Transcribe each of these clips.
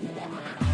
Yeah.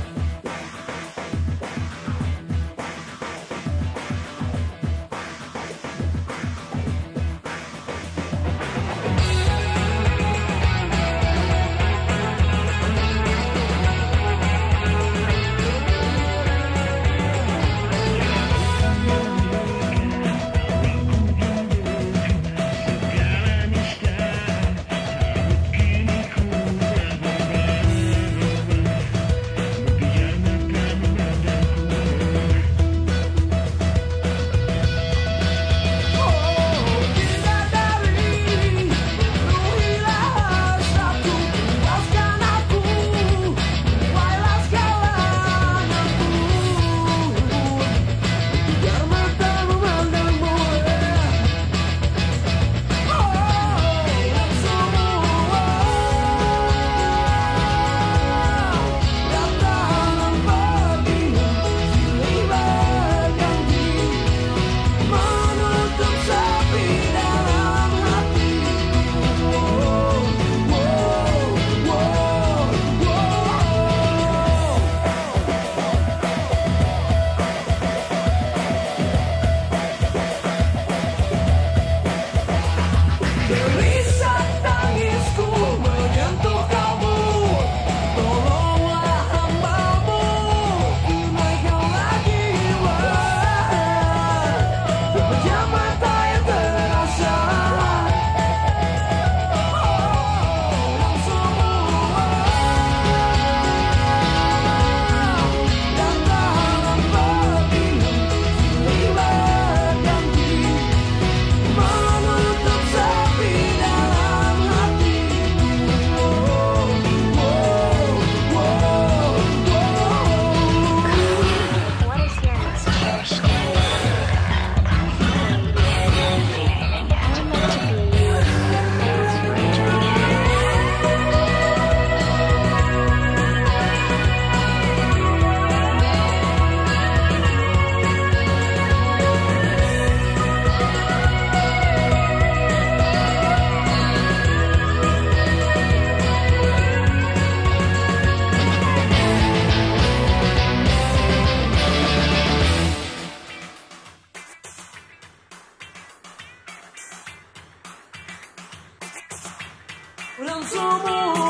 让做梦。